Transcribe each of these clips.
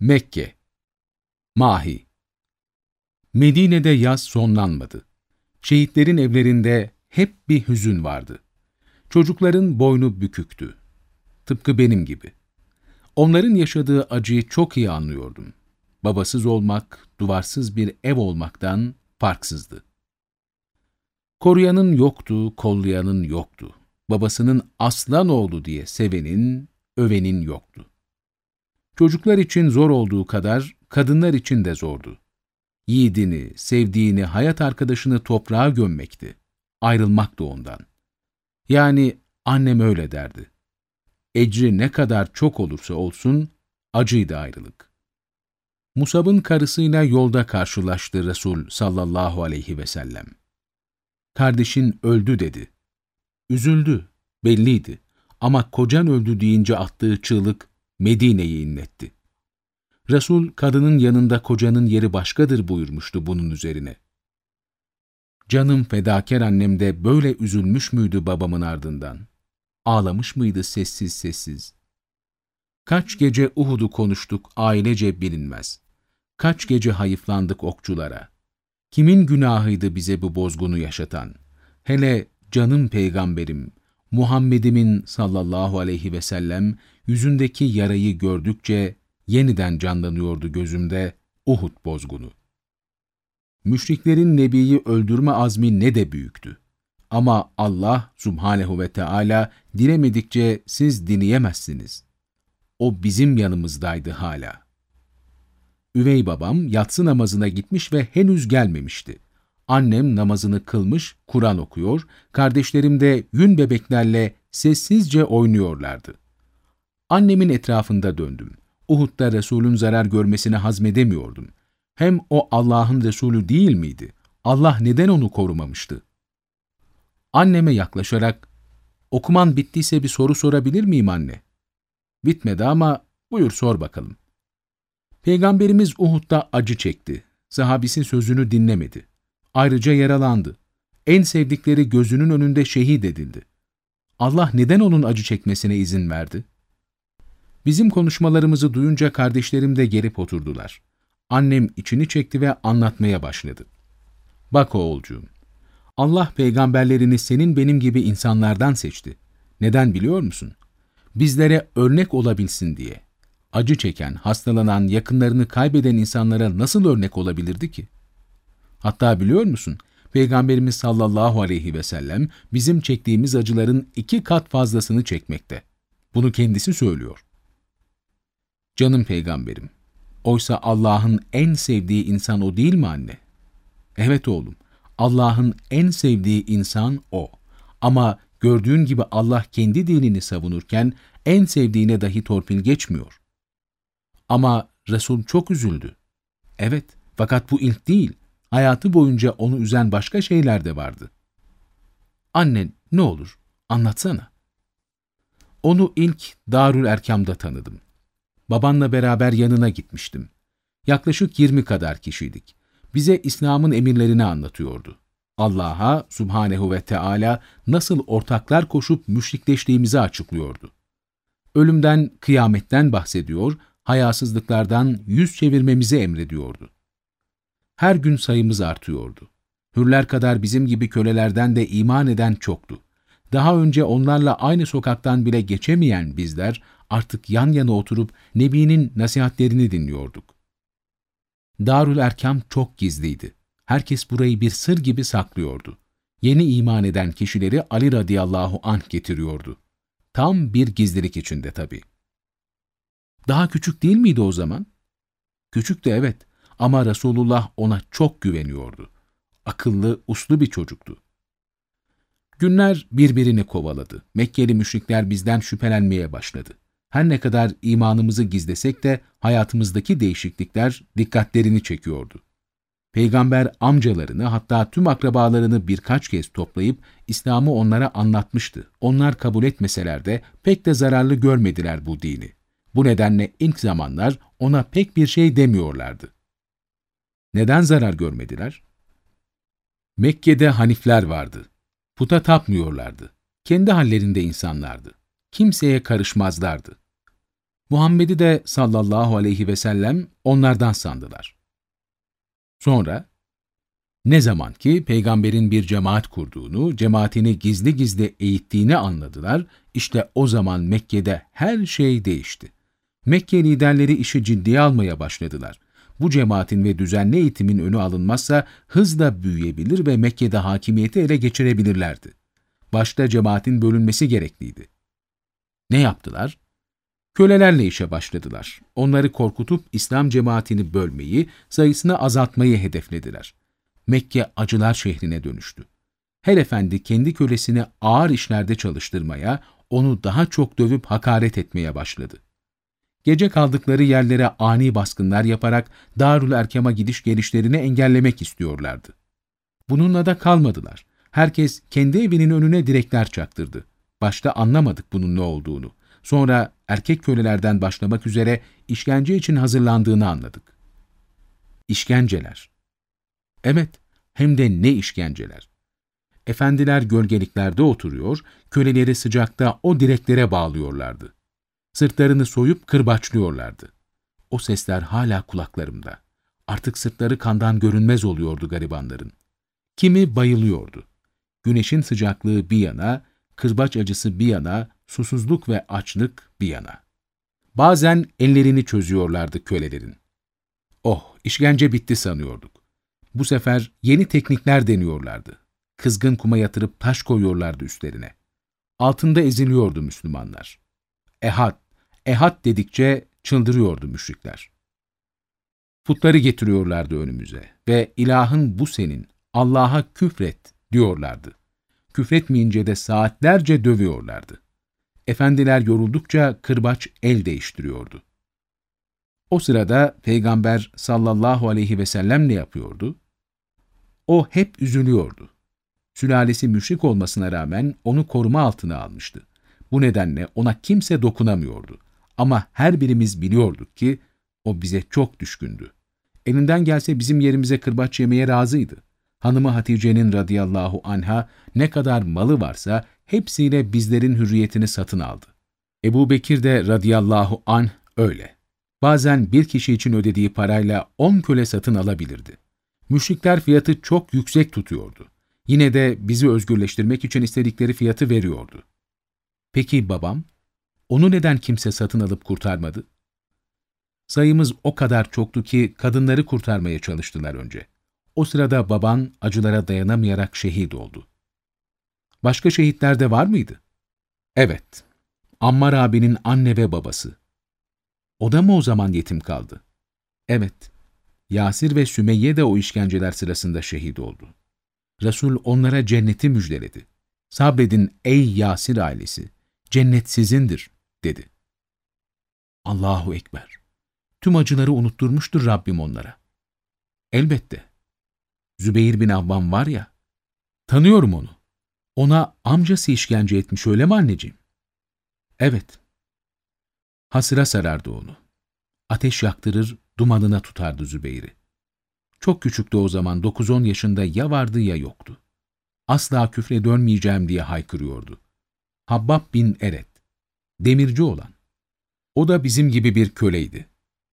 Mekke Mahi Medine'de yaz sonlanmadı. Şehitlerin evlerinde hep bir hüzün vardı. Çocukların boynu büküktü. Tıpkı benim gibi. Onların yaşadığı acıyı çok iyi anlıyordum. Babasız olmak, duvarsız bir ev olmaktan farksızdı. Koruyanın yoktu, kollayanın yoktu. Babasının aslan oğlu diye sevenin, övenin yoktu. Çocuklar için zor olduğu kadar kadınlar için de zordu. Yiğidini, sevdiğini, hayat arkadaşını toprağa gömmekti. Ayrılmak da ondan. Yani annem öyle derdi. Ecri ne kadar çok olursa olsun, acıydı ayrılık. Musab'ın karısıyla yolda karşılaştı Resul sallallahu aleyhi ve sellem. Kardeşin öldü dedi. Üzüldü, belliydi. Ama kocan öldü deyince attığı çığlık Medine'yi inletti. Resul, kadının yanında kocanın yeri başkadır buyurmuştu bunun üzerine. Canım fedakar annem de böyle üzülmüş müydü babamın ardından? Ağlamış mıydı sessiz sessiz? Kaç gece Uhud'u konuştuk ailece bilinmez. Kaç gece hayıflandık okçulara. Kimin günahıydı bize bu bozgunu yaşatan? Hele canım peygamberim, Muhammed'imin sallallahu aleyhi ve sellem yüzündeki yarayı gördükçe yeniden canlanıyordu gözümde Uhud bozgunu. Müşriklerin Nebi'yi öldürme azmi ne de büyüktü. Ama Allah subhanehu ve Teala dilemedikçe siz dinleyemezsiniz. O bizim yanımızdaydı hala. Üvey babam yatsı namazına gitmiş ve henüz gelmemişti. Annem namazını kılmış, Kur'an okuyor, kardeşlerim de yün bebeklerle sessizce oynuyorlardı. Annemin etrafında döndüm. Uhud'da Resul'ün zarar görmesini hazmedemiyordum. Hem o Allah'ın Resulü değil miydi? Allah neden onu korumamıştı? Anneme yaklaşarak, okuman bittiyse bir soru sorabilir miyim anne? Bitmedi ama buyur sor bakalım. Peygamberimiz Uhud'da acı çekti. Sahabisi sözünü dinlemedi. Ayrıca yaralandı. En sevdikleri gözünün önünde şehit edildi. Allah neden onun acı çekmesine izin verdi? Bizim konuşmalarımızı duyunca kardeşlerim de gelip oturdular. Annem içini çekti ve anlatmaya başladı. Bak oğulcuğum, Allah peygamberlerini senin benim gibi insanlardan seçti. Neden biliyor musun? Bizlere örnek olabilsin diye. Acı çeken, hastalanan, yakınlarını kaybeden insanlara nasıl örnek olabilirdi ki? Hatta biliyor musun? Peygamberimiz sallallahu aleyhi ve sellem bizim çektiğimiz acıların iki kat fazlasını çekmekte. Bunu kendisi söylüyor. Canım peygamberim, oysa Allah'ın en sevdiği insan o değil mi anne? Evet oğlum, Allah'ın en sevdiği insan o. Ama gördüğün gibi Allah kendi dinini savunurken en sevdiğine dahi torpil geçmiyor. Ama Resul çok üzüldü. Evet, fakat bu ilk değil. Hayatı boyunca onu üzen başka şeyler de vardı. Annen ne olur, anlatsana. Onu ilk Darül Erkam'da tanıdım. Babanla beraber yanına gitmiştim. Yaklaşık 20 kadar kişiydik. Bize İslam'ın emirlerini anlatıyordu. Allah'a subhanehu ve Teala nasıl ortaklar koşup müşrikleştiğimizi açıklıyordu. Ölümden, kıyametten bahsediyor, hayasızlıklardan yüz çevirmemizi emrediyordu. Her gün sayımız artıyordu. Hürler kadar bizim gibi kölelerden de iman eden çoktu. Daha önce onlarla aynı sokaktan bile geçemeyen bizler artık yan yana oturup Nebi'nin nasihatlerini dinliyorduk. Darül Erkam çok gizliydi. Herkes burayı bir sır gibi saklıyordu. Yeni iman eden kişileri Ali radıyallahu anh getiriyordu. Tam bir gizlilik içinde tabii. Daha küçük değil miydi o zaman? Küçüktü evet ama Resulullah ona çok güveniyordu. Akıllı, uslu bir çocuktu. Günler birbirini kovaladı. Mekkeli müşrikler bizden şüphelenmeye başladı. Her ne kadar imanımızı gizlesek de hayatımızdaki değişiklikler dikkatlerini çekiyordu. Peygamber amcalarını hatta tüm akrabalarını birkaç kez toplayıp İslam'ı onlara anlatmıştı. Onlar kabul etmeseler de pek de zararlı görmediler bu dini. Bu nedenle ilk zamanlar ona pek bir şey demiyorlardı. Neden zarar görmediler? Mekke'de Hanifler vardı. Puta tapmıyorlardı. Kendi hallerinde insanlardı. Kimseye karışmazlardı. Muhammed'i de sallallahu aleyhi ve sellem onlardan sandılar. Sonra, ne zaman ki peygamberin bir cemaat kurduğunu, cemaatini gizli gizli eğittiğini anladılar, işte o zaman Mekke'de her şey değişti. Mekke liderleri işi ciddiye almaya başladılar. Bu cemaatin ve düzenli eğitimin önü alınmazsa hızla büyüyebilir ve Mekke'de hakimiyeti ele geçirebilirlerdi. Başta cemaatin bölünmesi gerekliydi. Ne yaptılar? Kölelerle işe başladılar. Onları korkutup İslam cemaatini bölmeyi, sayısını azaltmayı hedeflediler. Mekke acılar şehrine dönüştü. Her efendi kendi kölesini ağır işlerde çalıştırmaya, onu daha çok dövüp hakaret etmeye başladı. Gece kaldıkları yerlere ani baskınlar yaparak Darül Erkam'a gidiş gelişlerini engellemek istiyorlardı. Bununla da kalmadılar. Herkes kendi evinin önüne direkler çaktırdı. Başta anlamadık bunun ne olduğunu. Sonra erkek kölelerden başlamak üzere işkence için hazırlandığını anladık. İşkenceler. Evet, hem de ne işkenceler. Efendiler gölgeliklerde oturuyor, köleleri sıcakta o direklere bağlıyorlardı. Sırtlarını soyup kırbaçlıyorlardı. O sesler hala kulaklarımda. Artık sırtları kandan görünmez oluyordu garibanların. Kimi bayılıyordu. Güneşin sıcaklığı bir yana, kırbaç acısı bir yana, susuzluk ve açlık bir yana. Bazen ellerini çözüyorlardı kölelerin. Oh, işkence bitti sanıyorduk. Bu sefer yeni teknikler deniyorlardı. Kızgın kuma yatırıp taş koyuyorlardı üstlerine. Altında eziliyordu Müslümanlar. Ehad, ehad dedikçe çıldırıyordu müşrikler. Putları getiriyorlardı önümüze ve ilahın bu senin, Allah'a küfret diyorlardı. Küfretmeyince de saatlerce dövüyorlardı. Efendiler yoruldukça kırbaç el değiştiriyordu. O sırada Peygamber sallallahu aleyhi ve sellem ne yapıyordu? O hep üzülüyordu. Sülalesi müşrik olmasına rağmen onu koruma altına almıştı. Bu nedenle ona kimse dokunamıyordu. Ama her birimiz biliyorduk ki o bize çok düşkündü. Elinden gelse bizim yerimize kırbaç yemeye razıydı. Hanımı Hatice'nin radıyallahu anha ne kadar malı varsa hepsiyle bizlerin hürriyetini satın aldı. Ebu Bekir de radıyallahu anh öyle. Bazen bir kişi için ödediği parayla on köle satın alabilirdi. Müşrikler fiyatı çok yüksek tutuyordu. Yine de bizi özgürleştirmek için istedikleri fiyatı veriyordu. Peki babam? Onu neden kimse satın alıp kurtarmadı? Sayımız o kadar çoktu ki kadınları kurtarmaya çalıştılar önce. O sırada baban acılara dayanamayarak şehit oldu. Başka şehitler de var mıydı? Evet. Ammar abinin anne ve babası. O da mı o zaman yetim kaldı? Evet. Yasir ve Sümeyye de o işkenceler sırasında şehit oldu. Resul onlara cenneti müjdeledi. Sabredin ey Yasir ailesi, cennet sizindir, dedi. Allahu Ekber. Tüm acıları unutturmuştur Rabbim onlara. Elbette. Zübeyir bin Avvam var ya, tanıyorum onu. Ona amcası işkence etmiş öyle mi anneciğim? Evet. Hasıra sarardı onu. Ateş yaktırır, dumanına tutardı Zübeyir'i. Çok küçüktü o zaman, 9-10 yaşında ya vardı ya yoktu. Asla küfre dönmeyeceğim diye haykırıyordu. Habbab bin Eret, demirci olan. O da bizim gibi bir köleydi.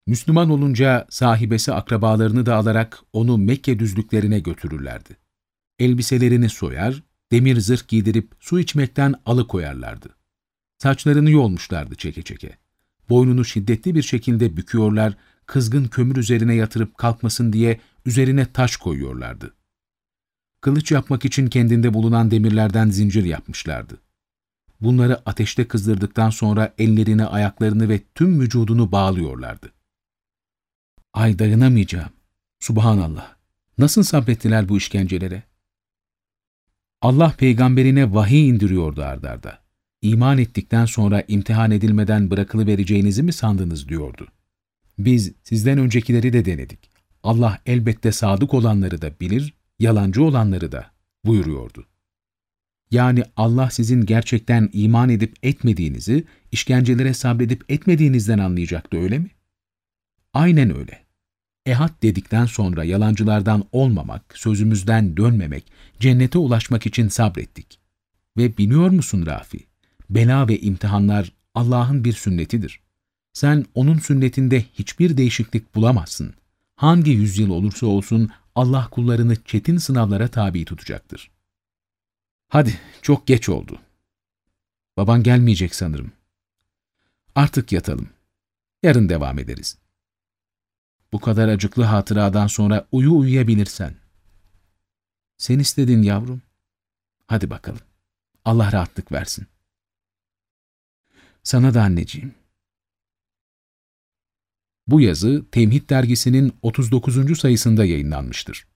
Müslüman olunca sahibesi akrabalarını da alarak onu Mekke düzlüklerine götürürlerdi. Elbiselerini soyar, demir zırh giydirip su içmekten alıkoyarlardı. Saçlarını yolmuşlardı çeke çeke. Boynunu şiddetli bir şekilde büküyorlar, kızgın kömür üzerine yatırıp kalkmasın diye üzerine taş koyuyorlardı. Kılıç yapmak için kendinde bulunan demirlerden zincir yapmışlardı. Bunları ateşte kızdırdıktan sonra ellerini, ayaklarını ve tüm vücudunu bağlıyorlardı. Ay dayanamayacağım. Subhanallah. Nasıl sabrettiler bu işkencelere? Allah peygamberine vahiy indiriyordu ardarda. İman ettikten sonra imtihan edilmeden bırakılıvereceğinizi mi sandınız diyordu. Biz sizden öncekileri de denedik. Allah elbette sadık olanları da bilir, yalancı olanları da buyuruyordu. Yani Allah sizin gerçekten iman edip etmediğinizi, işkencelere sabredip etmediğinizden anlayacaktı öyle mi? Aynen öyle. Ehad dedikten sonra yalancılardan olmamak, sözümüzden dönmemek, cennete ulaşmak için sabrettik. Ve biliyor musun Rafi, bela ve imtihanlar Allah'ın bir sünnetidir. Sen onun sünnetinde hiçbir değişiklik bulamazsın. Hangi yüzyıl olursa olsun Allah kullarını çetin sınavlara tabi tutacaktır. Hadi, çok geç oldu. Baban gelmeyecek sanırım. Artık yatalım. Yarın devam ederiz. Bu kadar acıklı hatıradan sonra uyu uyuyabilirsen. Sen istedin yavrum. Hadi bakalım. Allah rahatlık versin. Sana da anneciğim. Bu yazı Temhid dergisinin 39. sayısında yayınlanmıştır.